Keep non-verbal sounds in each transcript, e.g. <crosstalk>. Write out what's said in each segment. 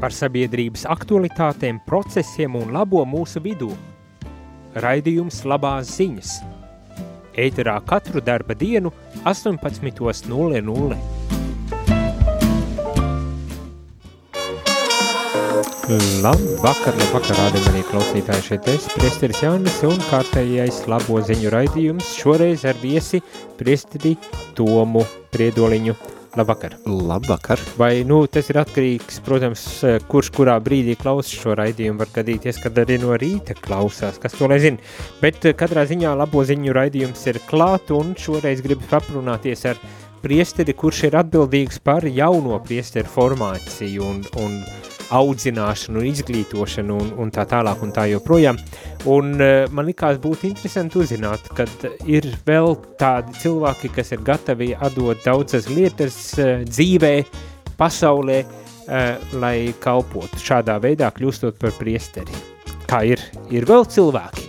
par sabiedrības aktualitātēm, procesiem un labo mūsu vidū. Raidījums labās ziņas. Ēterā katru darba dienu 18.00. Labvakar, labvakar, rādījumā arī klausītāji šeit es, priesteris Jānis un kārtējais labo ziņu raidījums, šoreiz ar viesi priesteri Tomu Priedoliņu. Labvakar. Labvakar. Vai, nu, tas ir atkarīgs, protams, kurš kurā brīdī klausas šo raidījumu, var gadīties, kad arī no rīta klausās, kas to lai zina. Bet katrā ziņā labo ziņu raidījums ir klāt un šoreiz gribu paprunāties ar priesteri, kurš ir atbildīgs par jauno priesteru formāciju un, un audzināšanu, izglītošanu un, un tā tālāk un tā joprojām. Un uh, man likās būtu interesanti uzzināt, kad ir vēl tādi cilvēki, kas ir gatavi atdot daudzas lietas uh, dzīvē, pasaulē, uh, lai kalpotu šādā veidā, kļūstot par priesteri. Kā ir, ir vēl cilvēki?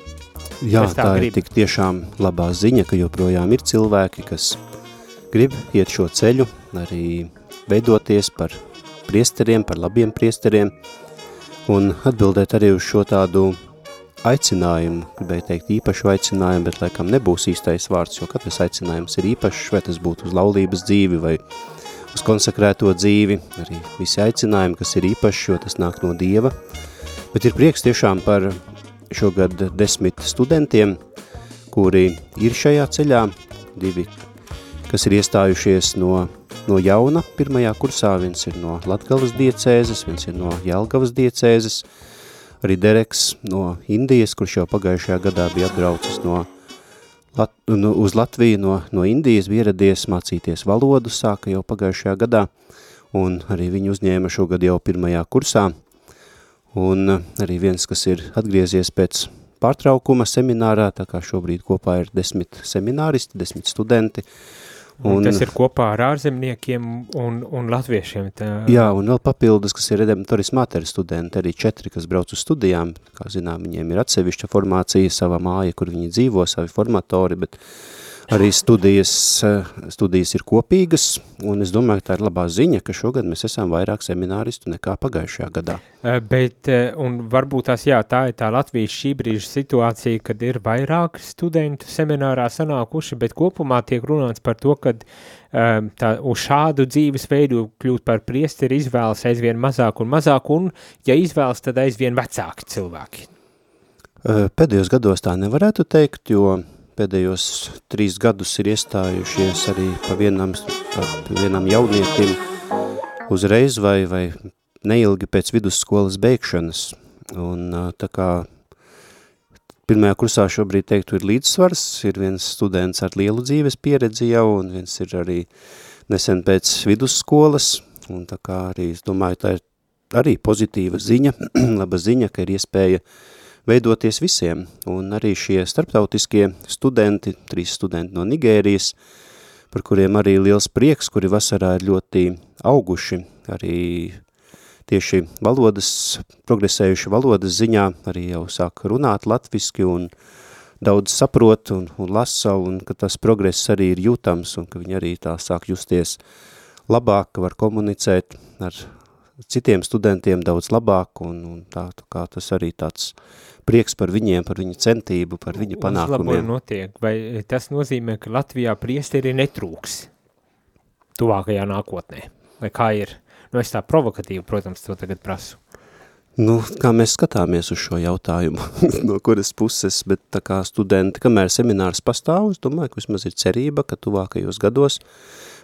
Jā, tā, tā ir tik tiešām labā ziņa, ka joprojām ir cilvēki, kas grib iet šo ceļu, arī veidoties par priesteriem, par labiem priesteriem, un atbildēt arī uz šo tādu aicinājumu, gribēju teikt īpašu aicinājumu, bet laikam nebūs īstais vārds, jo katrs aicinājums ir īpašs, vai tas būtu uz laulības dzīvi vai uz konsekrēto dzīvi, arī visi aicinājumi, kas ir īpaši, jo tas nāk no Dieva, bet ir prieks tiešām par šogad desmit studentiem, kuri ir šajā ceļā, divi, kas ir iestājušies no no jauna. Pirmajā kursā, viens ir no Latgales diecēzes, viens ir no Jelgavas diecēzes, arī Dereks no Indijas, kurš jau pagājušajā gadā bija atbraucis no Lat, nu, uz Latviju no, no Indijas, bija ieradies mācīties valodu, sāka jau pagājušajā gadā, un arī viņu uzņēma šogad jau pirmajā kursā, un arī viens, kas ir atgriezies pēc pārtraukuma seminārā, tā kā šobrīd kopā ir desmit semināristi, desmit studenti, uh, Un, un tas ir kopā ar ārzemniekiem un, un latviešiem. Tā... Jā, un vēl papildus, kas ir redemptoris mater studenti, arī četri, kas brauc uz studijām, kā zinām, viņiem ir atsevišķa formācija, sava māja, kur viņi dzīvo, savi formatori, bet uh, arī studijas, eh, studijas ir kopīgas, un es domāju, tā ir labā ziņa, ka šogad mēs esam vairāk semināristu nekā pagājušajā gadā. Eh, bet, eh, un varbūt tās, jā, tā ir tā Latvijas šī brīža situācija, kad ir vairāk studentu seminārā sanākuši, bet kopumā tiek runāts par to, ka tā, uz šādu dzīvesveidu kļūt par priesteri izvēlas aizvien mazāk un mazāk, un, ja izvēlas, tad aizvien vecāki cilvēki. Pēdējos gados tā nevarētu teikt, jo pēdējos trīs gadus ir iestājušies arī pa vienam, pa vienam jaunietim uzreiz vai, vai neilgi pēc vidusskolas beigšanas. Un tā kā pirmajā kursā šobrīd teiktu ir līdzsvars, ir viens students ar lielu dzīves pieredzi jau, un viens ir arī nesen pēc vidusskolas, un tā kā arī, es domāju, tā ir arī pozitīva ziņa, <clears throat> laba ziņa, ka ir iespēja uh, veidoties visiem, un arī šie starptautiskie studenti, trīs studenti no Nigērijas, par kuriem arī liels prieks, kuri vasarā ir ļoti auguši, arī tieši valodas, progresējuši valodas ziņā, arī jau sāk runāt latviski un daudz saprot un, un lasa, un ka tas progress arī ir jūtams, un ka viņi arī tā sāk justies labāk, var komunicēt ar citiem studentiem daudz labāk, un, un tā, tā kā tas arī tāds prieks par viņiem, par viņu centību, par viņu panākumiem. Notiek, vai tas nozīmē, ka Latvijā priesteri netrūks tuvākajā nākotnē? Vai kā ir? Nu, es tā provokatīvi, protams, to tagad prasu. Nu, kā mēs skatāmies uz šo jautājumu, <laughs> no kuras puses, bet tā kā studenti, kamēr seminārs pastāv, es domāju, ka vismaz ir cerība, ka tuvākajos gados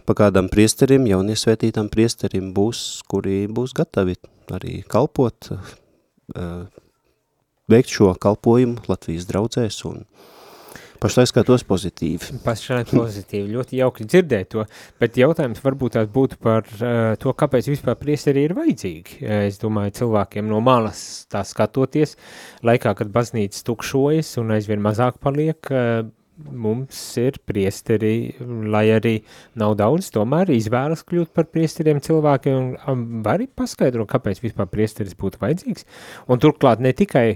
pa kādam priesterim, jauniesvētītam priesterim būs, kuri būs gatavi arī kalpot, uh, veikt šo kalpojumu Latvijas draudzēs un pašlaik skatos pozitīvi. Pašlaik pozitīvi, ļoti jauki dzirdēt to, bet jautājums varbūt tās būtu par uh, to, kāpēc vispār priesteri ir vajadzīgi. Es domāju, cilvēkiem no malas tā skatoties, laikā, kad baznīca tukšojas un aizvien mazāk paliek, uh, mums ir priesteri, lai arī nav daudz, tomēr izvēlas kļūt par priesteriem cilvēkiem un var arī paskaidrot, kāpēc vispār priesteris būtu vajadzīgs. Un turklāt ne tikai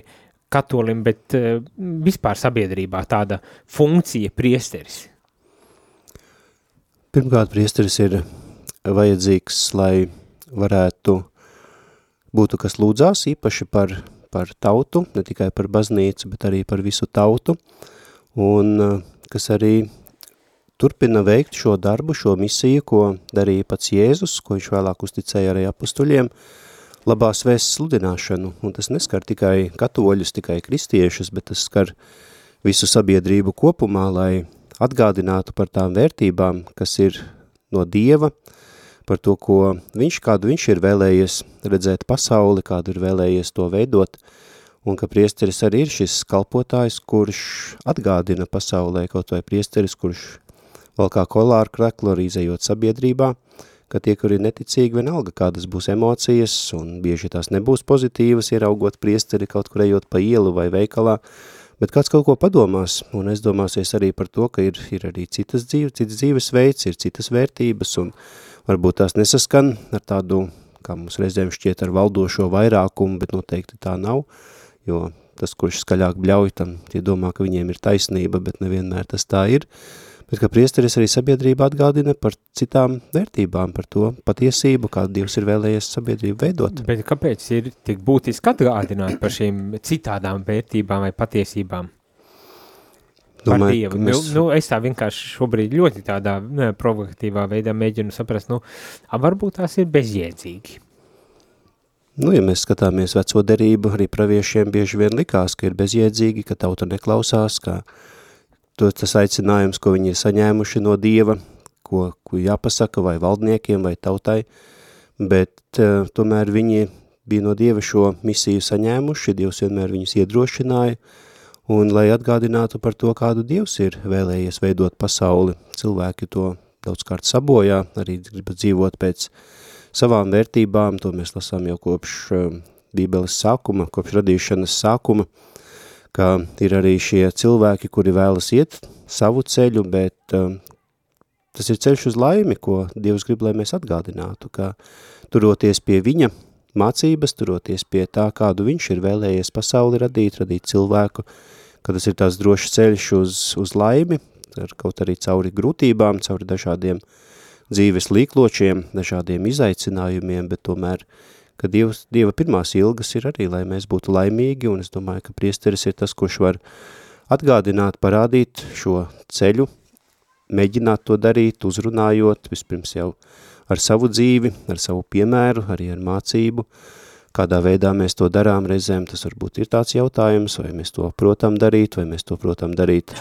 katolim, bet uh, vispār sabiedrībā tāda funkcija priesteris. Pirmkārt, priesteris ir vajadzīgs, lai varētu būtu kas lūdzās īpaši par, par tautu, ne tikai par baznīcu, bet arī par visu tautu, un uh, kas arī turpina veikt šo darbu, šo misiju, ko darīja pats Jēzus, ko viņš vēlāk uzticēja arī apustuļiem, labās vēsts sludināšanu, un tas neskar tikai katoļus, tikai kristiešus, bet tas skar visu sabiedrību kopumā, lai atgādinātu par tām vērtībām, kas ir no Dieva, par to, ko viņš, kādu viņš ir vēlējies redzēt pasauli, kādu ir vēlējies to veidot, un ka priesteris arī ir šis kalpotājs, kurš atgādina pasaulē, kaut vai priesteris, kurš vēl kā kolāru kreklu arī sabiedrībā, ka tie, kuri ir neticīgi, vienalga kādas būs emocijas, un bieži tās nebūs pozitīvas, ieraugot priesteri kaut kur ejot pa ielu vai veikalā, bet kāds kaut ko padomās, un es domāsies arī par to, ka ir, ir arī citas dzīves, cits dzīves veids, ir citas vērtības, un varbūt tās nesaskan ar tādu, kā mums reizēm šķiet ar valdošo vairākumu, bet noteikti tā nav, jo tas, kurš skaļāk bļauj, tam tie domā, ka viņiem ir taisnība, bet nevienmēr tas tā ir, bet ka priesteris arī sabiedrība atgādina par citām vērtībām, par to patiesību, kādu Dievs ir vēlējies sabiedrību veidot. Bet kāpēc ir tik būtiski atgādināt par šīm citādām vērtībām vai patiesībām? Domāju, Dievu. Mēs... Nu, nu, es tā vienkārši šobrīd ļoti tādā ne, provokatīvā veidā mēģinu saprast, nu, varbūt tās ir bezjēdzīgi. Nu, ja mēs skatāmies veco derību, arī praviešiem bieži vien likās, ka ir bezjēdzīgi, ka tauta neklausās, ka uh, tas aicinājums, ko viņi ir saņēmuši no Dieva, ko, ko jāpasaka vai valdniekiem vai tautai, bet uh, tomēr viņi bija no Dieva šo misiju saņēmuši, Dievs vienmēr viņus iedrošināja, un lai atgādinātu par to, kādu Dievs ir vēlējies veidot pasauli, cilvēki to daudzkārt sabojā, arī grib dzīvot pēc savām vērtībām, to mēs lasām jau kopš uh, Bībeles sākuma, kopš radīšanas sākuma, uh, ka ir arī šie cilvēki, kuri vēlas iet savu ceļu, bet um, tas ir ceļš uz laimi, ko Dievs grib, lai mēs atgādinātu, ka turoties pie viņa mācības, turoties pie tā, kādu viņš ir vēlējies pasauli radīt, radīt cilvēku, ka tas ir tās drošs ceļš uz, uz laimi, ar kaut arī cauri grūtībām, cauri dažādiem dzīves līkločiem, dažādiem izaicinājumiem, bet tomēr uh, ka Dievs, Dieva pirmās ilgas ir arī, lai mēs būtu laimīgi, un es domāju, ka priesteris ir tas, kurš var atgādināt, parādīt šo ceļu, mēģināt to darīt, uzrunājot, vispirms jau ar savu dzīvi, ar savu piemēru, arī ar mācību, kādā veidā mēs to darām reizēm, tas varbūt ir tāds jautājums, vai mēs to protam darīt, vai mēs to protam darīt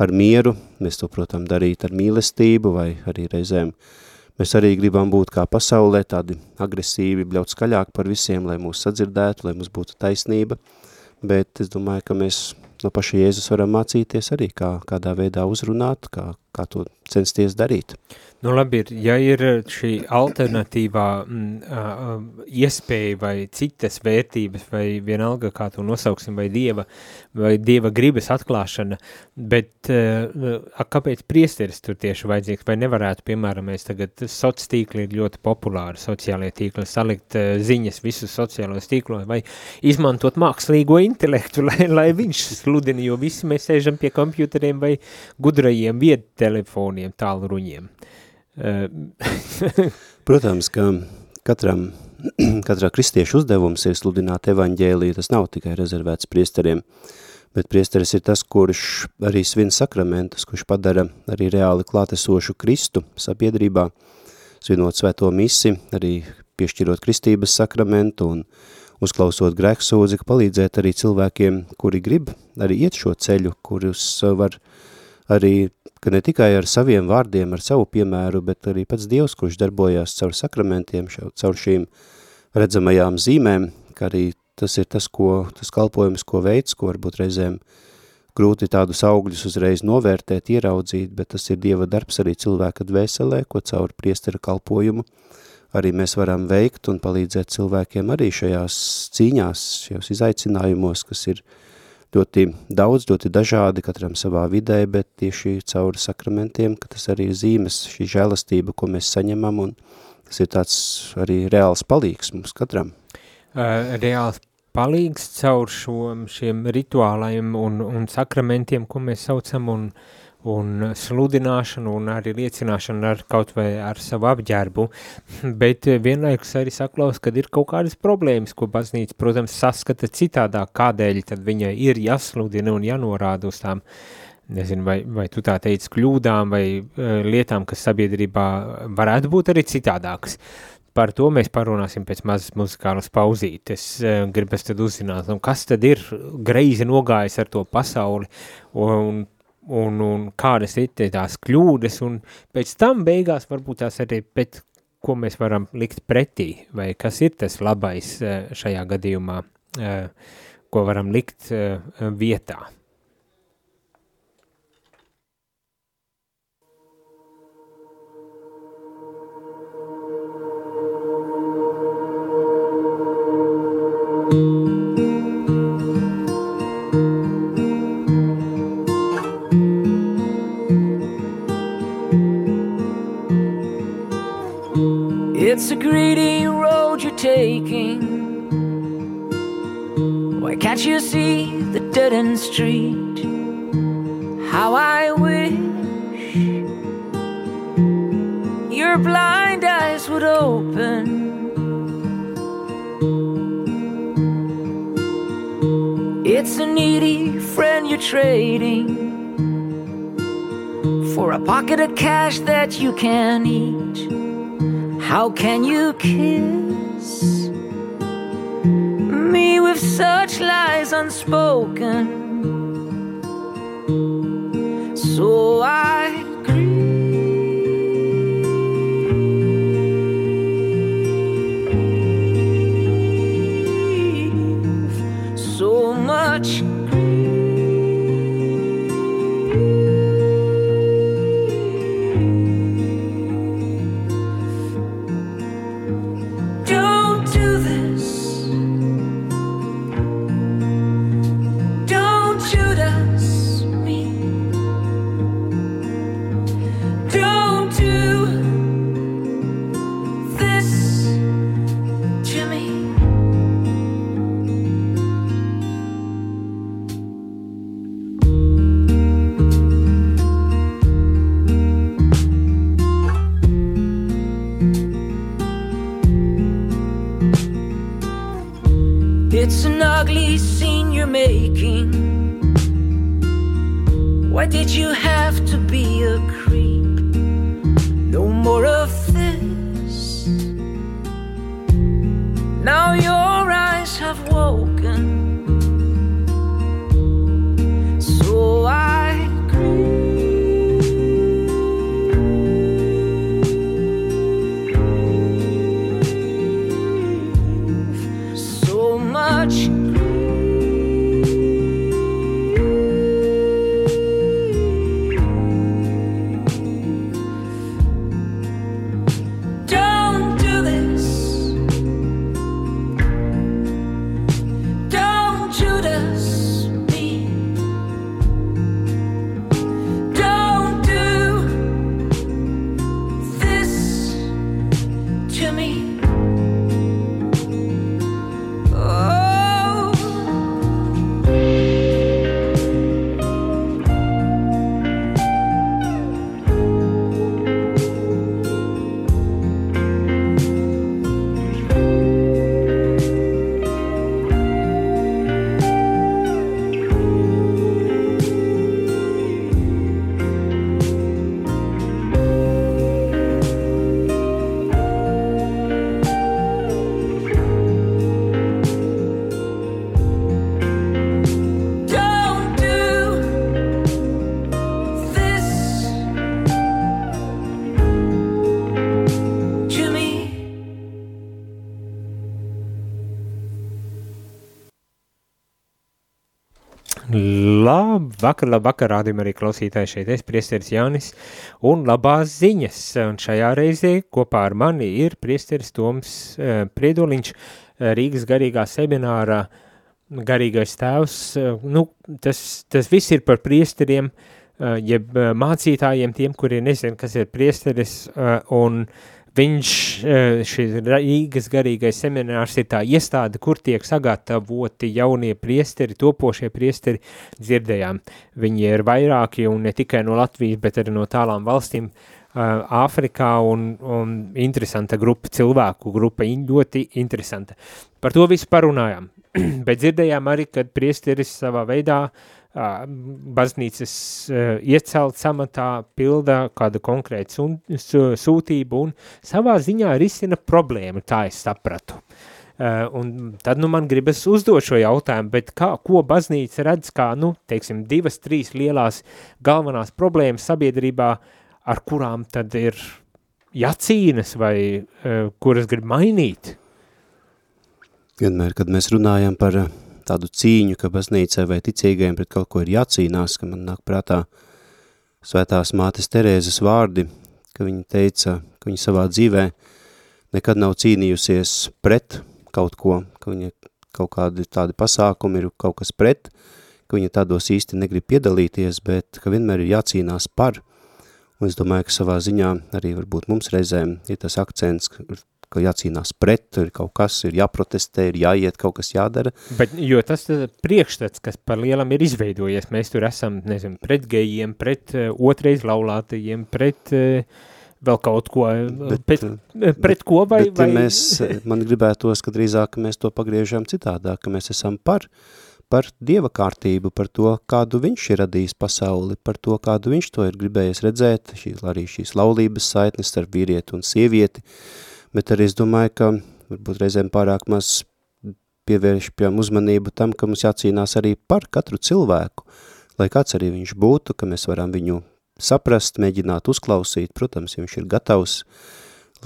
ar mieru, mēs to protam darīt ar mīlestību, vai arī reizēm uh, Mēs arī gribam būt kā pasaulē, tādi agresīvi, bļaut skaļāk par visiem, lai mūs sadzirdētu, lai mums būtu taisnība, bet es domāju, ka mēs no paša Jēzus varam mācīties arī, kā, kādā veidā uzrunāt, kā, kā to censties darīt. Nu labi, ir, ja ir šī alternatīvā m, uh, iespēja vai citas vērtības, vai vienalga, kā to nosauksim, vai dieva, vai dieva gribas atklāšana, bet uh, kāpēc priesteris tur tieši vajadzīgs, vai nevarētu, piemēram, mēs tagad soc tīkli ir ļoti populāri, sociālie tīkli, salikt uh, ziņas visus sociālos tīklos, vai izmantot mākslīgo intelektu, <laughs> lai, lai viņš sludina, jo visi mēs sēžam pie kompjuteriem vai gudrajiem viedtelefoniem, tālruņiem. <laughs> Protams, ka katram, <clears throat> katrā kristiešu uzdevums ir sludināt evaņģēliju, tas nav tikai rezervēts priesteriem, bet priesteris ir tas, kurš arī svin sakramentus, kurš padara arī reāli klātesošu Kristu sabiedrībā, svinot svēto misi, arī piešķirot kristības sakramentu un uzklausot grēksūdzi, palīdzēt arī cilvēkiem, kuri grib arī iet šo ceļu, kurus var arī ka ne tikai ar saviem vārdiem, ar savu piemēru, bet arī pats Dievs, kurš darbojās caur sakramentiem, caur šīm redzamajām zīmēm, ka arī tas ir tas, ko, tas kalpojums, ko veids, ko varbūt reizēm grūti tādus augļus uzreiz novērtēt, ieraudzīt, bet tas ir Dieva darbs arī cilvēka dvēselē, ko caur priestera kalpojumu arī mēs varam veikt un palīdzēt cilvēkiem arī šajās cīņās, šajos izaicinājumos, kas ir uh, ļoti daudz, ļoti dažādi katram savā vidē, bet tieši caur sakramentiem, ka tas arī zīmes, šī žēlastība, ko mēs saņemam, un tas ir tāds arī reāls palīgs mums katram. Uh, reāls palīgs caur šo, šiem rituālajiem un, un sakramentiem, ko mēs saucam, un, un sludināšanu un arī liecināšanu ar kaut vai ar savu apģērbu, <laughs> bet vienlaikus arī saklaus, kad ir kaut kādas problēmas, ko baznīca, protams, saskata citādā, kādēļ tad viņai ir jāsludina un jānorāda uz tām, nezinu, vai, vai tu tā teici, kļūdām vai uh, lietām, kas sabiedrībā varētu būt arī citādākas. Par to mēs parunāsim pēc mazas muzikālas pauzītes. Uh, gribas tad uzzināt, nu, kas tad ir greizi nogājis ar to pasauli un un, un kādas ir tās kļūdas, un pēc tam beigās varbūt tās arī pēc, ko mēs varam likt pretī, vai kas ir tas labais eh, šajā gadījumā, eh, ko varam likt eh, vietā. It's a greedy road you're taking. Why can't you see the dead end street? How I wish your blind eyes would open. It's a needy friend you're trading for a pocket of cash that you can eat. How can you kiss me with such lies unspoken? Labvakar, labvakar, rādījumā arī klausītāji šeit es, priesteris Jānis, un labās ziņas, un šajā reizē kopā ar mani ir priesteris Toms eh, Priedoliņš, eh, Rīgas garīgā seminārā, garīgais tēvs, eh, nu, tas, tas viss ir par priesteriem, eh, jeb mācītājiem, tiem, kuri nezin, kas ir priesteris, un Viņš, uh, šis Rīgas garīgais seminārs ir tā iestāde, kur tiek sagatavoti jaunie priesteri, topošie priesteri, dzirdējām. Viņi ir vairāki un ne tikai no Latvijas, bet arī no tālām valstīm, Āfrikā un, un interesanta grupa, cilvēku grupa, ļoti interesanta. Par to visu parunājām, <clears throat> bet dzirdējām arī, kad priesteris savā veidā baznīcas iecelt samatā pilda kādu konkrētu sūtību un savā ziņā risina problēmu, tā es sapratu. Uh, un tad nu man gribas uzdot šo jautājumu, bet kā, ko baznīca redz kā, nu, teiksim, divas, trīs lielās galvenās problēmas sabiedrībā uh, ar kurām tad ir jācīnas vai uh, kuras grib mainīt? Vienmēr, kad mēs runājam par eh, tādu cīņu, ka baznīcai vai ticīgajiem pret kaut ko ir jācīnās, ka man nāk prātā svētās mātes Terēzes vārdi, ka viņa teica, ka viņa savā dzīvē nekad nav cīnījusies pret kaut ko, ka viņa kaut kādi tādi pasākumi ir kaut kas pret, ka viņa tādos īsti negrib piedalīties, bet ka vienmēr ir jācīnās par. Un es domāju, ka savā ziņā arī varbūt mums reizēm ir tas akcents, ka jācīnās pret, ir kaut kas, ir jāprotestē, ir jāiet, kaut kas jādara. Bet, jo tas priekšstats, kas par lielam ir izveidojies, mēs tur esam, nezinu, pret gejiem, pret uh, otrais laulātajiem, pret uh, vēl kaut ko, bet, pret, pret bet, ko vai... Bet, vai... Mēs, man gribētos, ka drīzāk mēs to pagriežam citādāk, ka mēs esam par par Dieva kārtību, par to, kādu viņš ir radījis pasauli, par to, kādu viņš to ir gribējis redzēt, šī, arī šīs laulības saitnes starp vīrieti un sievieti, bet arī es domāju, ka varbūt reizēm pārāk maz pievēršpjam uzmanību tam, ka mums jācīnās arī par katru cilvēku, lai kāds arī viņš būtu, ka mēs varam viņu saprast, mēģināt uzklausīt, protams, ja viņš ir gatavs,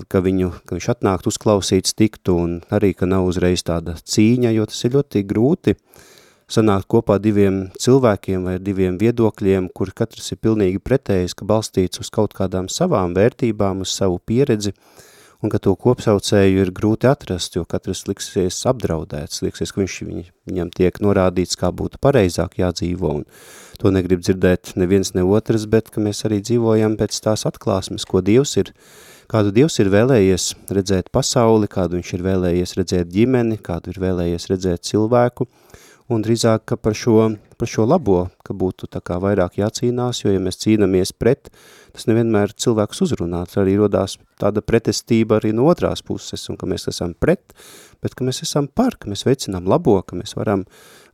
ka, viņu, ka viņš atnākt uzklausīts tiktu un arī, ka nav uzreiz tāda cīņa, jo tas ir ļoti grūti, uh, sanākt kopā diviem cilvēkiem vai diviem viedokļiem, kur katrs ir pilnīgi pretējs, ka balstīts uz kaut kādām savām vērtībām, uz savu pieredzi, un ka to kopsaucēju ir grūti atrast, jo katrs liksies apdraudēts, liksies, ka viņš viņ, viņam tiek norādīts, kā būtu pareizāk jādzīvo, un to negrib dzirdēt neviens ne otrs, bet ka mēs arī dzīvojam pēc tās atklāsmes, ko Dievs ir, kādu Dievs ir vēlējies redzēt pasauli, kādu viņš ir vēlējies redzēt ģimeni, kādu ir vēlējies redzēt cilvēku, un drīzāk par šo, par šo labo, ka būtu tā kā vairāk jācīnās, jo ja mēs cīnamies pret, tas nevienmēr cilvēks uzrunāt, arī rodās tāda pretestība arī no otrās puses, un ka mēs esam pret, bet ka mēs esam par, ka mēs veicinām labo, ka mēs varam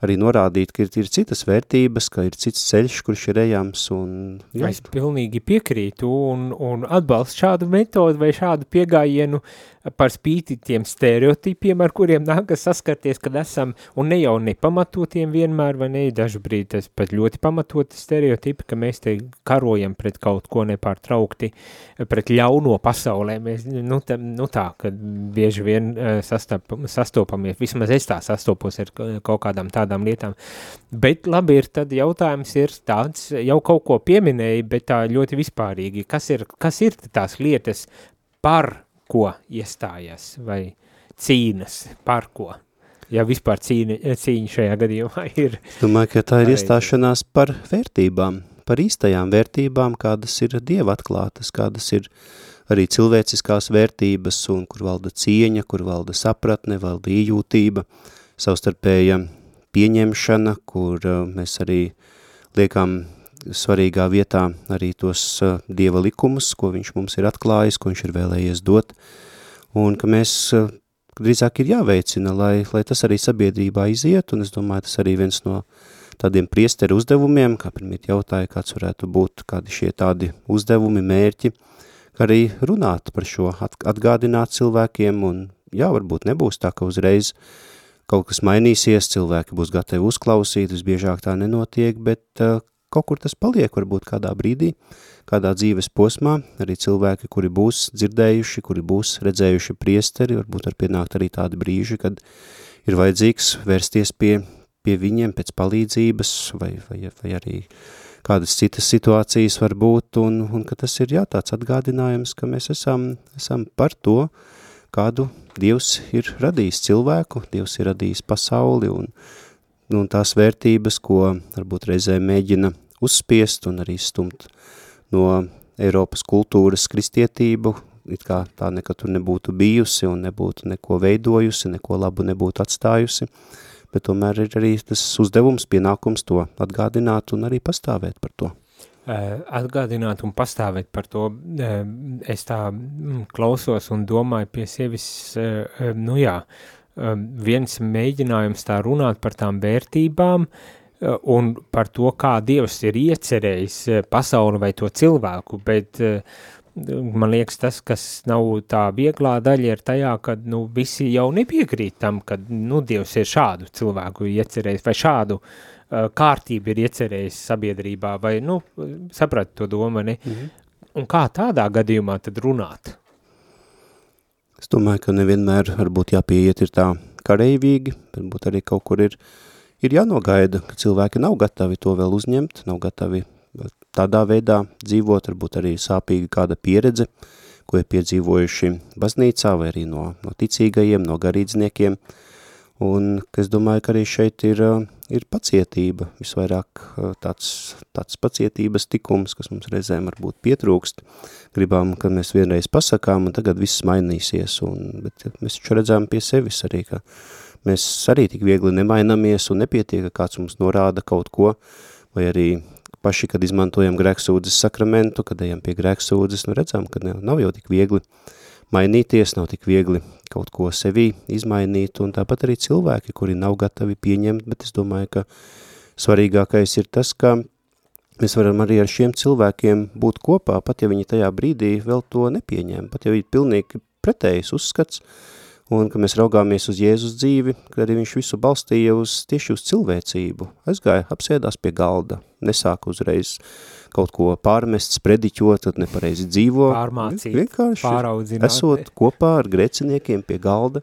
arī norādīt, ka ir, ir citas vērtības, ka ir cits ceļš, kurš ir ejams. Un, jā. Es pilnīgi piekrītu un, un atbalstu šādu metodu vai šādu piegājienu par spīti tiem stereotipiem, ar kuriem nākas saskarties, kad esam, un ne jau nepamatotiem vienmēr, vai ne, dažu brīdi tas pat ļoti pamatoti stereotipi, ka mēs te karojam pret kaut ko nepārtraukti, pret ļauno pasaulē, mēs, nu, tā, nu tā, kad bieži vien uh, sastap, sastopamies, vismaz es tā sastopos ar kaut kādām tādām lietām, bet labi ir, tad jautājums ir tāds, jau kaut ko pieminēja, bet tā ļoti vispārīgi, kas ir, kas ir tās lietas par ko iestājas vai cīnas, par ko. Ja vispār cīņa, cīņa šajā gadījumā <laughs> ir. Domāju, ka tā ir iestāšanās par vērtībām, par īstajām vērtībām, kādas ir Dieva atklātas, kādas ir arī cilvēciskās vērtības un kur valda cieņa, kur valda sapratne, valda ījūtība, savstarpēja pieņemšana, kur uh, mēs arī liekam svarīgā vietā arī tos uh, Dieva likumus, ko viņš mums ir atklājis, ko viņš ir vēlējies dot, un ka mēs uh, drīzāk ir jāveicina, lai, lai tas arī sabiedrībā iziet, un es domāju, tas arī viens no tādiem priesteru uzdevumiem, kā pirmīt jautāja, kāds varētu būt kādi šie tādi uzdevumi, mērķi, kā arī runāt par šo, atgādināt cilvēkiem, un jā, varbūt nebūs tā, ka uzreiz kaut kas mainīsies, cilvēki būs gatavi uzklausīt, visbiežāk tā nenotiek, bet uh, kaut kur tas paliek, varbūt kādā brīdī, kādā dzīves posmā, arī cilvēki, kuri būs dzirdējuši, kuri būs redzējuši priesteri, varbūt var pienākt arī tādi brīži, kad ir vajadzīgs vērsties pie, pie viņiem pēc palīdzības, vai, vai, vai arī kādas citas situācijas var būt, un, un ka tas ir jā, tāds atgādinājums, ka mēs esam, esam par to, kādu Dievs ir radījis cilvēku, Dievs ir radījis pasauli, un, un tās vērtības, ko varbūt reizē mēģina uzspiest un arī stumt no Eiropas kultūras kristietību, it kā tā nekad tur nebūtu bijusi un nebūtu neko veidojusi, neko labu nebūtu atstājusi, bet tomēr ir arī tas uzdevums, pienākums to atgādināt un arī pastāvēt par to. Atgādināt un pastāvēt par to, es tā mm, klausos un domāju pie sevis, nu jā, viens mēģinājums tā runāt par tām vērtībām, Eh, un par to, kā Dievs ir iecerējis eh, pasauli vai to cilvēku, bet eh, man liekas tas, kas nav tā vieglā daļa ir tajā, ka nu, visi jau nepiekrīt tam, ka nu, Dievs ir šādu cilvēku iecerējis vai šādu uh, kārtību ir iecerējis sabiedrībā vai, nu, saprat to domu, ne? Mm -hmm. Un kā tādā gadījumā tad runāt? Es domāju, ka nevienmēr varbūt jāpieiet ir tā kareivīgi, varbūt arī kaut kur ir uh, ir jānogaida, ka cilvēki nav gatavi to vēl uzņemt, nav gatavi tādā veidā dzīvot, varbūt arī sāpīga kāda pieredze, ko ir piedzīvojuši baznīcā vai arī no, no ticīgajiem, no garīdzniekiem. Un es domāju, ka arī šeit ir, ir pacietība, visvairāk tāds, tāds pacietības tikums, kas mums reizēm varbūt pietrūkst. Gribām, ka mēs vienreiz pasakām, un tagad viss mainīsies, un, bet mēs taču redzām pie sevis arī, ka mēs arī tik viegli nemainamies un nepietiek, ka kāds mums norāda kaut ko, vai arī paši, kad izmantojam grēksūdzes sakramentu, kad ejam pie grēksūdzes, nu redzam, ka nav jau tik viegli mainīties, nav tik viegli. Kaut ko sevī izmainīt, un tāpat arī cilvēki, kuri nav gatavi pieņemt, bet es domāju, ka svarīgākais ir tas, ka mēs varam arī ar šiem cilvēkiem būt kopā, pat ja viņi tajā brīdī vēl to nepieņem, pat ja viņi pilnīgi pretējs uzskats, uh, un ka mēs raugāmies uz Jēzus dzīvi, ka arī viņš visu balstīja uz tieši uz cilvēcību. Aizgāja, apsēdās pie galda, nesāka uzreiz kaut ko pārmest, sprediķot, tad nepareizi dzīvo. Pārmācīt, vienkārši pāraudzināt. Esot kopā ar greciniekiem pie galda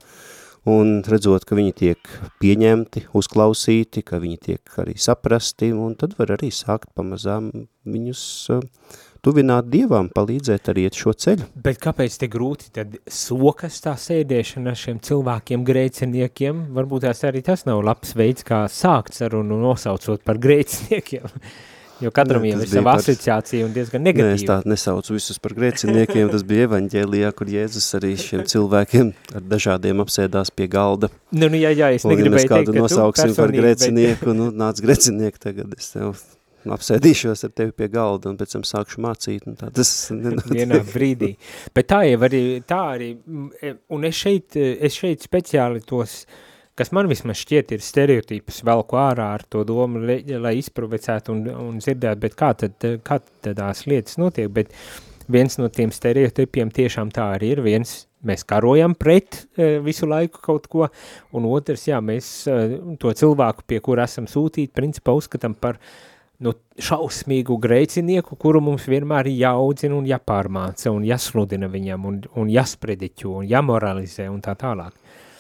un redzot, ka viņi tiek pieņemti, uzklausīti, ka viņi tiek arī saprasti, un tad var arī sākt pamazām viņus uh, tuvināt Dievam, palīdzēt arī iet šo ceļu. Bet kāpēc te grūti tad sokas tā sēdēšana ar šiem cilvēkiem, grēciniekiem? Varbūt tās arī tas nav labs veids, kā sākt sarunu nosaucot par grēciniekiem. <laughs> Jo katram jau ir sava par... asociācija un diezgan negatīva. Nē, es tā nesaucu visus par grēciniekiem, tas bija evaņģēlijā, kur Jēzus arī šiem cilvēkiem ar dažādiem apsēdās pie galda. Nu, nu jā, jā, es negribēju teikt, ka nosauksim par grēcinieku, bet... nu, nāc grēcinieku tagad, es tev apsēdīšos ar tevi pie galda un pēc tam sākšu mācīt. Un tā, tas <laughs> Vienā brīdī. Bet tā jau arī, tā arī, e, un es šeit, es šeit speciāli tos, kas man vismaz šķiet ir stereotīpus velku ārā ar to domu, lai, lai izprovecētu un, un dzirdētu, bet kā tad, kā tādās lietas notiek, bet viens no tiem stereotipiem tiešām tā arī ir, viens mēs karojam pret e, visu laiku kaut ko, un otrs, jā, mēs e, to cilvēku, pie kura esam sūtīti, principā uzskatām par uh, nu, šausmīgu grēcinieku, kuru mums vienmēr ir jāaudzina un jāpārmāca un jāsludina viņam un, un jāsprediķo un jāmoralizē un tā tālāk.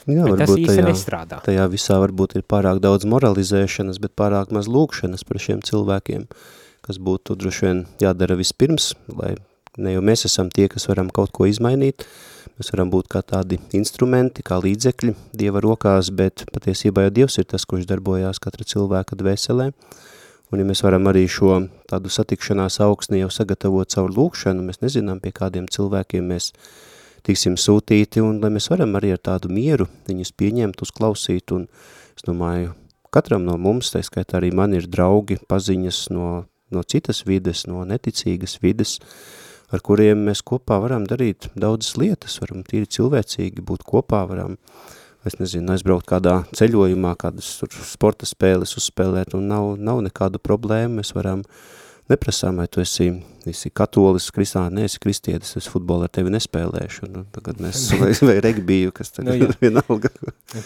Jā, bet tas īsti tajā, nestrādā. Tajā visā varbūt ir pārāk daudz moralizēšanas, bet pārāk maz lūkšanas par šiem cilvēkiem, kas būtu droši vien jādara vispirms, lai ne jau mēs esam tie, kas varam kaut ko izmainīt, mēs varam būt kā tādi instrumenti, kā līdzekļi Dieva rokās, bet patiesībā jau Dievs ir tas, kurš darbojās katra cilvēka dvēselē, Un ja mēs varam arī šo tādu satikšanās augsni jau sagatavot caur lūkšanu, mēs nezinām, pie kādiem cilvēkiem mēs tiksim sūtīti, un lai mēs varam arī ar tādu mieru viņus pieņemt, uzklausīt, un es domāju, katram no mums, tā skaitā arī man ir draugi, paziņas no, no citas vides, no neticīgas vides, ar kuriem mēs kopā varam darīt daudzas lietas, varam tīri cilvēcīgi būt kopā, varam uh, es nezinu, aizbraukt kādā ceļojumā, kādas sporta spēles uzspēlēt, un nav, nav nekādu problēmu, mēs varam neprasām, vai tu esi, esi katolis, kristāni, neesi kristietis, es futbolu ar tevi nespēlēšu, nu, tagad mēs, <laughs> vai, vai regbiju, kas tagad nu, ir <laughs> vienalga.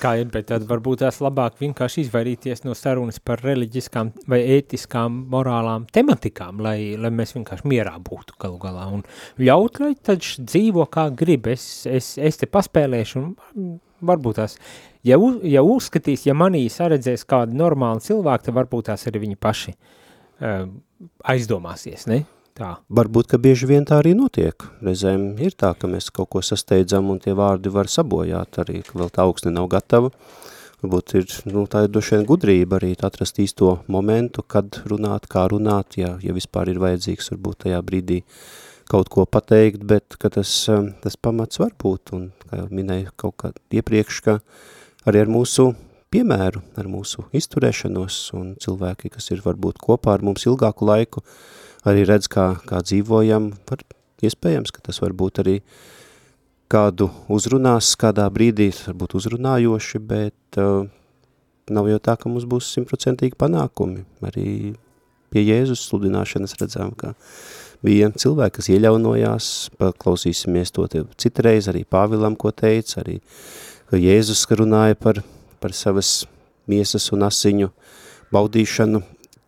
Kā ir, bet tad varbūt tās labāk vienkārši izvairīties no sarunas par reliģiskām vai ētiskām, morālām tematikām, lai, lai mēs vienkārši mierā būtu galu galā, un ļaut, lai tad dzīvo kā grib, es, es, es te paspēlēšu, un varbūt tās, ja, u, ja uzskatīs, ja manī saredzēs kādu normālu cilvēku, tad varbūt tās arī viņi paši uh, aizdomāsies, ne? Tā. Varbūt, ka bieži vien tā arī notiek. Reizēm ir tā, ka mēs kaut ko sasteidzam un tie vārdi var sabojāt arī, ka vēl tā augsne nav gatava. Varbūt ir, nu, tā ir vien gudrība arī atrast īsto momentu, kad runāt, kā runāt, ja, ja vispār ir vajadzīgs varbūt tajā brīdī kaut ko pateikt, bet ka tas, tas pamats var būt, un kā minēju kaut kā iepriekš, ka arī ar mūsu piemēru, ar mūsu izturēšanos, un cilvēki, kas ir varbūt kopā ar mums ilgāku laiku, arī redz, kā, kā dzīvojam, var, iespējams, ka tas var būt arī kādu uzrunās, kādā brīdī, varbūt uzrunājoši, bet uh, nav jau tā, ka mums būs simtprocentīgi panākumi. Arī pie Jēzus sludināšanas redzām, ka bija cilvēki, kas ieļaunojās, paklausīsimies to citreiz, arī Pāvilam, ko teica, arī ka Jēzus runāja par, par savas miesas un asiņu baudīšanu,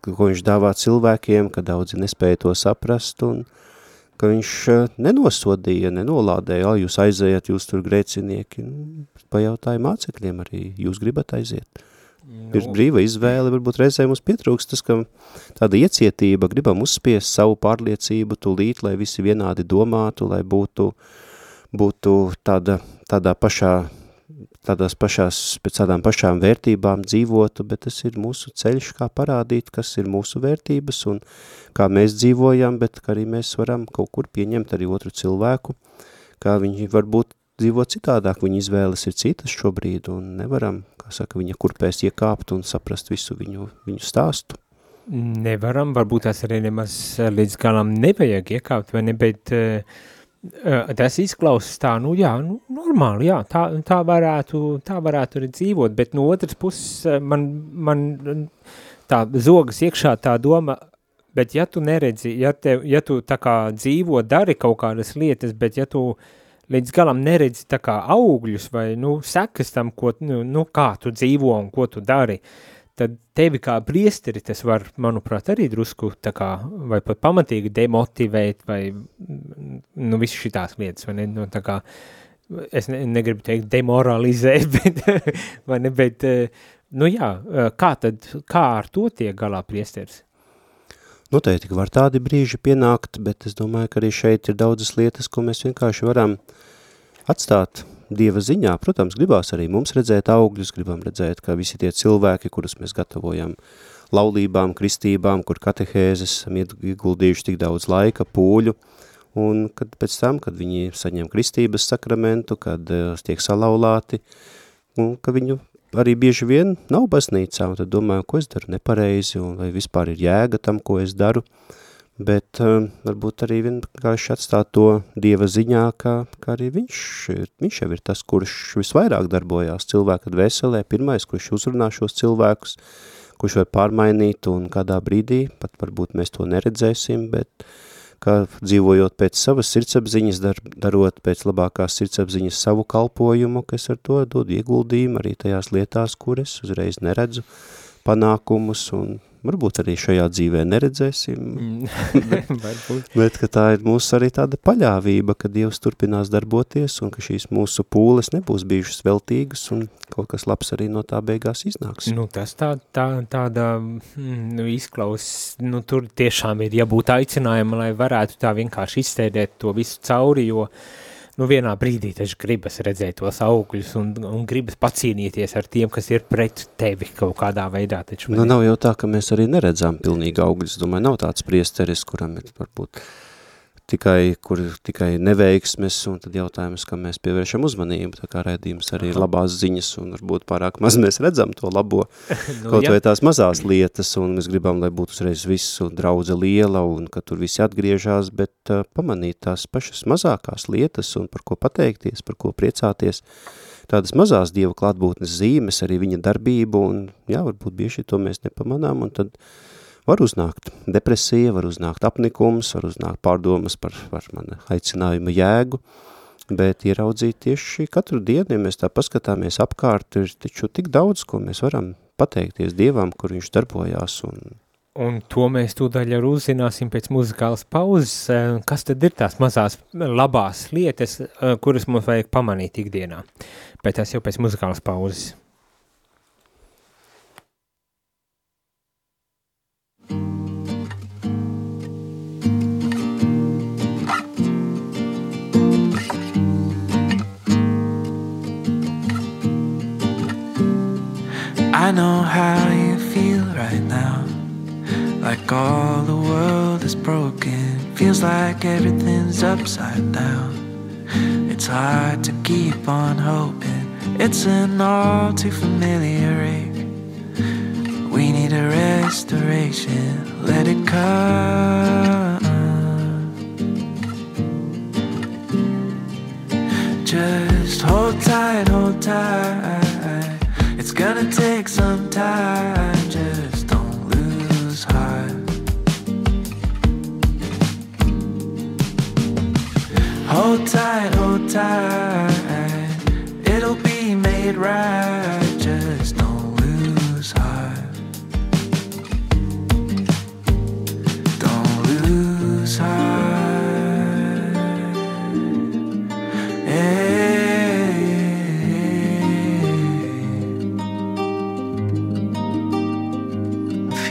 ko viņš dāvā cilvēkiem, ka daudzi nespēja to saprast, un ka viņš eh, nenosodīja, nenolādēja, ja jūs aizējat, jūs tur grēcinieki, nu, pajautāja mācekļiem arī, jūs gribat aiziet. Nu. Ir brīva izvēle, varbūt reizē mums pietrūkst tas, ka tāda iecietība, gribam uzspiest savu pārliecību tūlīt, lai visi vienādi domātu, lai būtu, būtu tāda, tādā pašā, tādās pašās, pēc tādām pašām vērtībām dzīvotu, bet tas ir mūsu ceļš, kā parādīt, kas ir mūsu vērtības un kā mēs dzīvojam, bet arī mēs varam kaut kur pieņemt arī otru cilvēku, kā viņi varbūt dzīvo citādāk, viņa izvēles ir citas šobrīd un nevaram, kā saka, viņa kurpēs iekāpt un saprast visu viņu, viņu stāstu. Nevaram, varbūt tās arī nemaz līdz galam nevajag iekāpt, vai ne, bet uh, tas izklausās tā, nu jā, nu, normāli, jā, tā, tā, varētu, tā varētu arī dzīvot, bet no otras puses man, man tā zogas iekšā tā doma, bet ja tu neredzi, ja, tev, ja tu tā kā dzīvo, dari kaut kādas lietas, bet ja tu uh, līdz galam neredzi tā kā augļus vai, nu, sekas tam, ko, nu, nu, kā tu dzīvo un ko tu dari, tad tevi kā priesteri tas var, manuprāt, arī drusku tā kā, vai pat pamatīgi demotivēt, vai, nu, visu šitās lietas, vai ne, nu, tā kā, es ne, negribu teikt demoralizēt, <laughs> bet, vai ne, bet, nu, jā, kā tad, kā ar to tiek galā priesteris? Noteikti, ka var tādi brīži pienākt, bet es domāju, ka arī šeit ir daudzas lietas, ko mēs vienkārši varam atstāt Dieva ziņā. Protams, gribās arī mums redzēt augļus, gribam redzēt, ka visi tie cilvēki, kurus mēs gatavojam laulībām, kristībām, kur katehēzes esam ieguldījuši tik daudz laika, pūļu, un kad pēc tam, kad viņi saņem kristības sakramentu, kad uh, tiek salaulāti, un ka viņu arī bieži vien nav baznīcā, un tad domāju, ko es daru nepareizi, un vai vispār ir jēga tam, ko es daru, bet uh, varbūt arī vienkārši atstāt to Dieva ziņā, ka, ka arī viņš, viņš jau ir tas, kurš visvairāk darbojās cilvēka dvēselē, pirmais, kurš uzrunā šos cilvēkus, kurš var pārmainīt, un kādā brīdī, pat varbūt mēs to neredzēsim, bet uh, kā dzīvojot pēc savas sirdsapziņas, dar, darot pēc labākās sirdsapziņas savu kalpojumu, kas ar to dod ieguldījumu arī tajās lietās, kuras uzreiz neredzu panākumus un varbūt arī šajā dzīvē neredzēsim, mm. <laughs> <laughs> bet, tā ir mūsu arī tāda paļāvība, ka Dievs turpinās darboties un ka šīs mūsu pūles nebūs bijušas veltīgas un kaut kas labs arī no tā beigās iznāks. Nu, tas tā, tā, tāda mm, nu, izklaus, nu, tur tiešām ir jābūt aicinājuma, lai varētu tā vienkārši izstēdēt to visu cauri, jo uh, nu vienā brīdī taču gribas redzēt tos augļus un, un gribas pacīnīties ar tiem, kas ir pret tevi kaut kādā veidā. Taču, nu, nav jau tā, ka mēs arī neredzām pilnīgi augļus. Domāju, nav tāds priesteris, kuram ir varbūt tikai, kur tikai neveiksmes, un tad jautājums, kam mēs pievēršam uzmanību, tā kā redzījums arī ir labās ziņas, un varbūt pārāk maz mēs redzam to labo, <laughs> nu, kaut jā. vai tās mazās lietas, un mēs gribam, lai būtu uzreiz visu draudze liela, un ka tur visi atgriežās, bet uh, pamanīt tās pašas mazākās lietas, un par ko pateikties, par ko priecāties, tādas mazās Dieva klātbūtnes zīmes, arī viņa darbību, un jā, varbūt bieži to mēs nepamanām, un tad Var uznākt depresija, var uznākt apnikums, var uznākt pārdomas par, par mana aicinājuma jēgu, bet ieraudzīt tieši katru dienu, ja mēs tā paskatāmies apkārt, ir taču tik daudz, ko mēs varam pateikties Dievam, kur viņš darbojās. Un, un to mēs tūdaļ arī uzzināsim pēc muzikālas pauzes, kas tad ir tās mazās labās lietas, kuras mums vajag pamanīt ikdienā. Bet tas jau pēc muzikālas pauzes.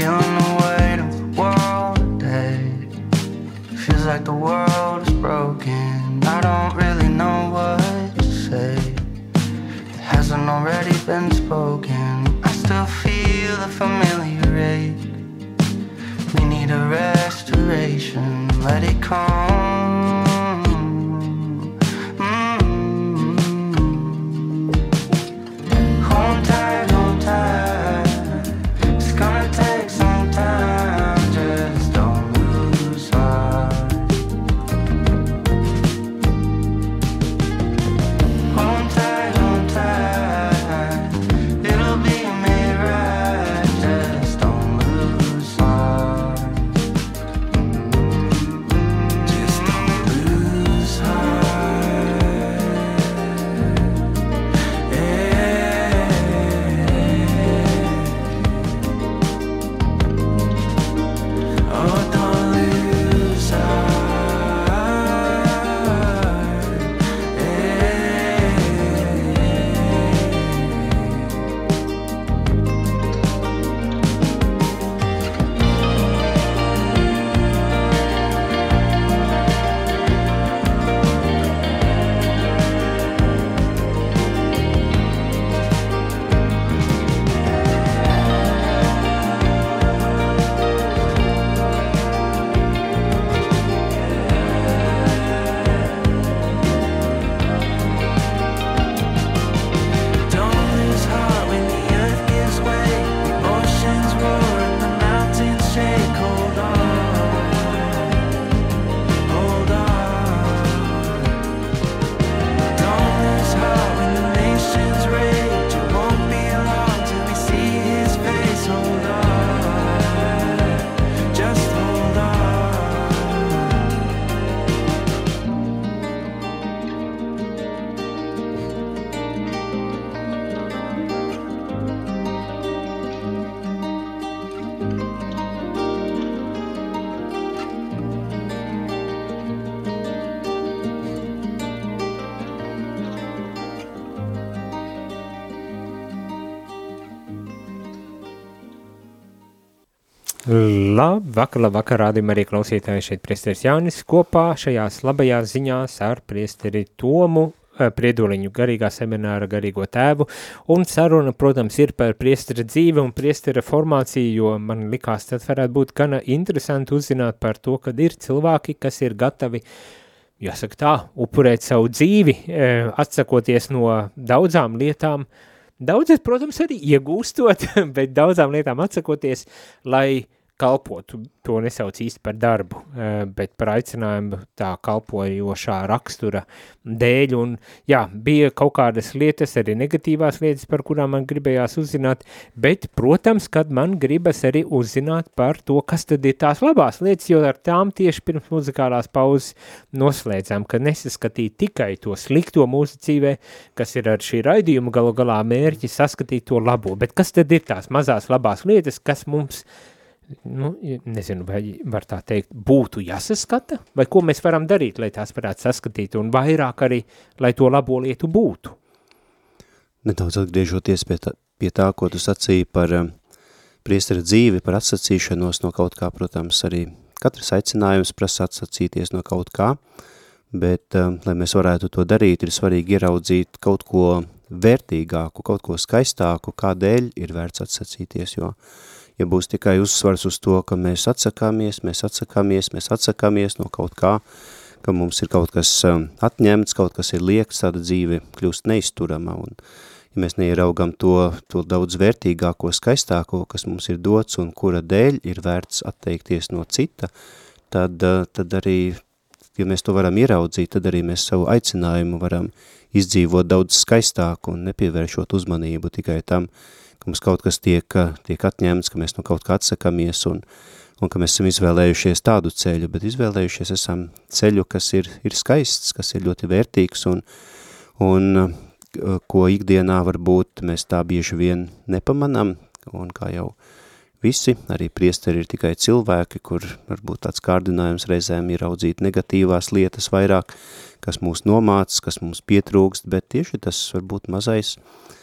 Feeling the weight of the world today. Feels like the world is broken. I don't really know what to say. It hasn't already been spoken. I still feel the familiar ache. We need a restoration. Let it come. Labvakar, labvakar, rādījumā arī klausītāji šeit priesteris Jānis kopā šajās labajās ziņās ar priesteri Tomu, eh, Priedoliņu garīgā semināra garīgo tēvu, un saruna, protams, ir par priestera dzīvi un priestera formāciju, jo man likās, tad varētu būt gana interesanti uzzināt par to, kad ir cilvēki, kas ir gatavi jāsaka tā, upurēt savu dzīvi, eh, atsakoties no daudzām lietām, daudzas, protams, arī iegūstot, <laughs> bet daudzām lietām atsakoties, lai kalpotu, to nesauc īsti par darbu, eh, bet par aicinājumu tā kalpojošā rakstura dēļ, un jā, bija kaut kādas lietas, arī negatīvās lietas, par kurām man gribējās uzzināt, bet, protams, kad man gribas arī uzzināt par to, kas tad ir tās labās lietas, jo ar tām tieši pirms muzikālās pauzes noslēdzām, ka nesaskatīt tikai to slikto mūsu dzīvē, kas ir ar šī raidījuma galu galā mērķi saskatīt to labo, bet kas tad ir tās mazās labās lietas, kas mums nu, nezinu, vai var tā teikt, būtu jāsaskata, vai ko mēs varam darīt, lai tās varētu saskatīt, un vairāk arī, lai to labo lietu būtu. Nedaudz atgriežoties pie tā, pie tā ko tu sacīji par um, priestara dzīvi, par atsacīšanos no kaut kā, protams, arī katrs aicinājums prasa atsacīties no kaut kā, bet, um, lai mēs varētu to darīt, ir svarīgi ieraudzīt kaut ko vērtīgāku, kaut ko skaistāku, kādēļ ir vērts atsacīties, jo ja būs tikai uzsvars uz to, ka mēs atsakāmies, mēs atsakāmies, mēs atsakāmies no kaut kā, ka mums ir kaut kas um, atņemts, kaut kas ir liekts, tāda dzīve kļūst neizturama, un ja mēs neieraugam to, to daudz vērtīgāko, skaistāko, kas mums ir dots un kura dēļ ir vērts atteikties no cita, tad, uh, tad arī, ja mēs to varam ieraudzīt, tad arī mēs savu aicinājumu varam izdzīvot daudz skaistāk un nepievēršot uzmanību tikai tam, ka mums kaut kas tiek, tiek atņemts, ka mēs no kaut kā atsakamies un, un ka mēs esam izvēlējušies tādu ceļu, bet izvēlējušies esam ceļu, kas ir, ir skaists, kas ir ļoti vērtīgs un, un ko ikdienā varbūt mēs tā bieži vien nepamanam, un kā jau visi, arī priesteri ir tikai cilvēki, kur varbūt tāds kārdinājums reizēm ir audzīt negatīvās lietas vairāk, kas mūs nomāc, kas mums pietrūkst, bet tieši tas varbūt mazais uh,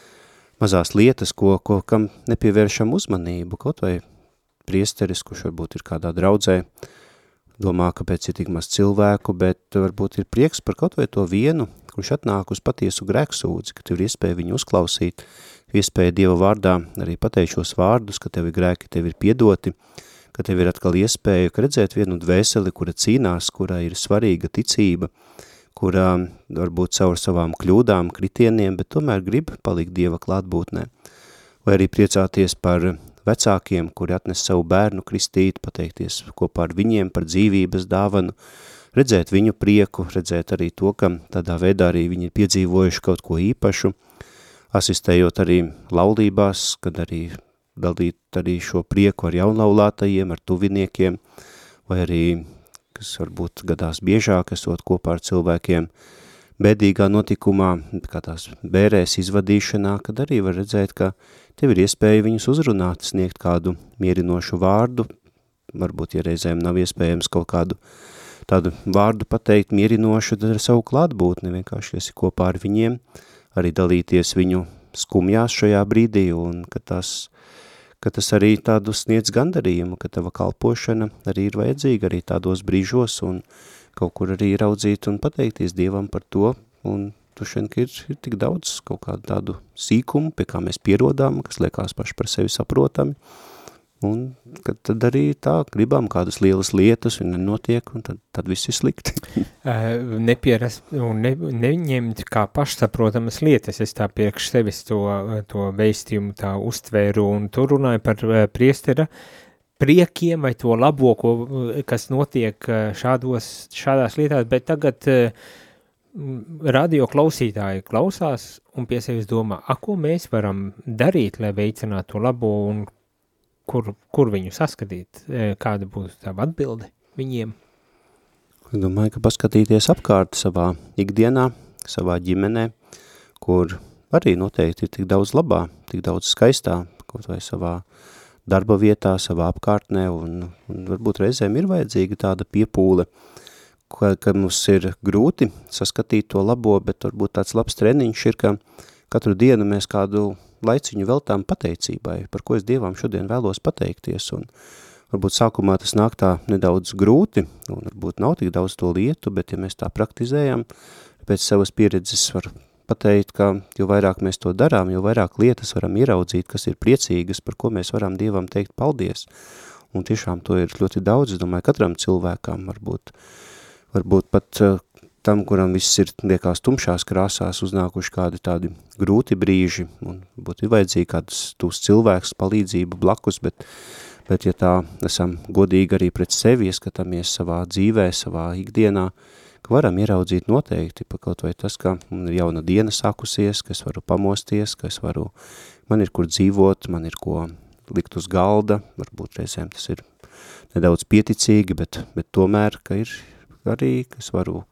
mazās lietas, ko, ko kam nepievēršam uzmanību, kaut vai priesteris, kurš varbūt ir kādā draudzē, domā, ka pēc ir tik maz cilvēku, bet varbūt ir prieks par kaut vai to vienu, kurš atnāk uz patiesu grēksūdzi, ka tev ir iespēja viņu uzklausīt, iespēja Dieva vārdā arī pateikt šos vārdus, ka tev ir grēki, tev ir piedoti, ka tev ir atkal iespēja redzēt vienu dvēseli, kura cīnās, kura ir svarīga ticība, uh, kurā varbūt caur savām kļūdām, kritieniem, bet tomēr grib palikt Dieva klātbūtnē. Vai arī priecāties par vecākiem, kuri atnes savu bērnu kristīt, pateikties kopā ar viņiem par dzīvības dāvanu, redzēt viņu prieku, redzēt arī to, ka tādā veidā arī viņi ir piedzīvojuši kaut ko īpašu, asistējot arī laulībās, kad arī dalīt arī šo prieku ar jaunlaulātajiem, ar tuviniekiem, vai arī kas varbūt gadās biežāk, esot kopā ar cilvēkiem bēdīgā notikumā, kā tās bērēs izvadīšanā, kad arī var redzēt, ka tev ir iespēja viņus uzrunāt, sniegt kādu mierinošu vārdu, varbūt, ja reizēm nav iespējams kaut kādu tādu vārdu pateikt mierinošu, ar savu klātbūtni vienkārši esi kopā ar viņiem, arī dalīties viņu skumjās šajā brīdī, un ka tas ka tas arī tādu sniedz gandarījumu, ka tava kalpošana arī ir vajadzīga arī tādos brīžos un kaut kur arī raudzīt un pateikties Dievam par to, un tu šeit ir, ir tik daudz kaut kādu tādu sīkumu, pie kā mēs pierodām, kas liekas paši par sevi saprotami, Un tad arī tā gribam kādas lielas lietas un nenotiek, un tad, tad viss ir slikti. <laughs> Nepierast un ne, neņemt kā pašsaprotamas lietas, es tā priekš sevis to, to veistījumu tā uztvēru, un tu runāji par priestera priekiem vai to labo, ko, kas notiek šādos, šādās lietās, bet tagad radio klausītāji klausās un pie sevis domā, a, ko mēs varam darīt, lai veicinātu to labo un kur, kur viņu saskatīt, e, kāda būtu tā atbilde viņiem? Es domāju, ka paskatīties apkārt savā ikdienā, savā ģimenē, kur arī noteikti ir tik daudz labā, tik daudz skaistā, kaut vai savā darba vietā, savā apkārtnē, un, un varbūt reizēm ir vajadzīga tāda piepūle, ka, ka mums ir grūti saskatīt to labo, bet varbūt tāds labs treniņš ir, ka katru dienu mēs kādu laiciņu veltām pateicībai, par ko es Dievam šodien vēlos pateikties, un varbūt sākumā tas nāk tā nedaudz grūti, un varbūt nav tik daudz to lietu, bet ja mēs tā praktizējam, pēc savas pieredzes var pateikt, ka jo vairāk mēs to darām, jo vairāk lietas varam ieraudzīt, kas ir priecīgas, par ko mēs varam Dievam teikt paldies. Un tiešām to ir ļoti daudz, es domāju, katram cilvēkam varbūt, varbūt pat tam, kuram viss ir, liekas, tumšās krāsās, uznākuši kādi tādi grūti brīži, un būtu vajadzīgi kāds tūs cilvēks palīdzību blakus, bet, bet ja tā esam godīgi arī pret sevi, ieskatāmies savā dzīvē, savā ikdienā, ka varam ieraudzīt noteikti, pa kaut vai tas, ka man ir jauna diena sākusies, ka es varu pamosties, ka es varu, man ir kur dzīvot, man ir ko likt uz galda, varbūt reizēm tas ir nedaudz pieticīgi, bet, bet tomēr, ka ir arī, ka es varu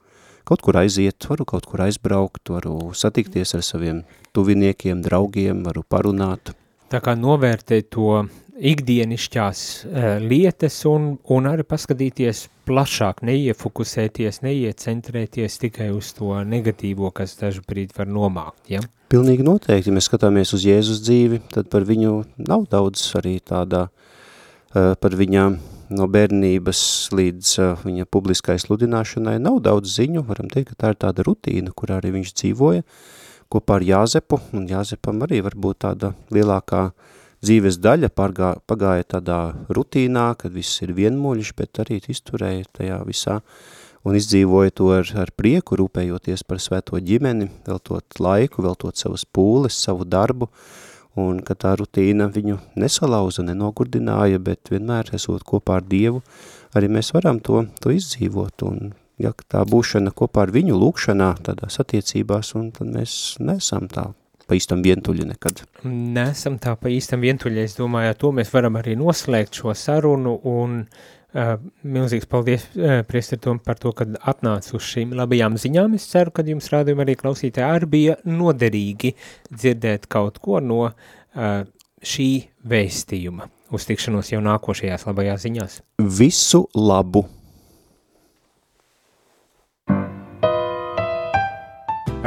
kaut kur aiziet, varu kaut kur aizbraukt, varu satikties ar saviem tuviniekiem, draugiem, varu parunāt. Tā kā novērtēt to ikdienišķās uh, lietas un, un arī paskatīties plašāk, neiefokusēties, neiecentrēties tikai uz to negatīvo, kas dažu brīdi var nomākt, ja? Pilnīgi noteikti, ja mēs skatāmies uz Jēzus dzīvi, tad par viņu nav daudz arī tādā, uh, par viņām no bērnības līdz uh, viņa publiskai sludināšanai nav daudz ziņu, varam teikt, ka tā ir tāda rutīna, kurā arī viņš dzīvoja kopā ar Jāzepu, un Jāzepam arī varbūt tāda lielākā dzīves daļa. Pārgā, pagāja tādā rutīnā, kad viss ir vienmuļš, bet arī izturēja tajā visā un izdzīvoja to ar, ar prieku, rūpējoties par svēto ģimeni, veltot laiku, veltot savas pūles, savu darbu, un ka tā rutīna viņu nesalauza, nenogurdināja, bet vienmēr esot kopā ar Dievu, arī mēs varam to, to izdzīvot, un ja tā būšana kopā ar viņu lūkšanā, tādās attiecībās, un tad mēs nesam tā pa īstam vientuļi nekad. Nesam tā pa īstam vientuļi, es domāju, ar to mēs varam arī noslēgt šo sarunu, un Uh, milzīgs paldies, uh, Priesterom, par to, ka atnāca uz šīm labajām ziņām. Es ceru, ka jums rādījumi arī klausītāji arī bija noderīgi dzirdēt kaut ko no uh, šī vēstījuma. Uz tikšanos jau nākošajās labajās ziņās. Visu labu!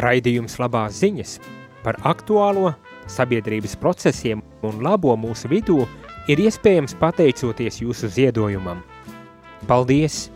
Raidījums labās ziņas par aktuālo sabiedrības procesiem un labo mūsu vidū ir iespējams pateicoties jūsu ziedojumam. Paldies!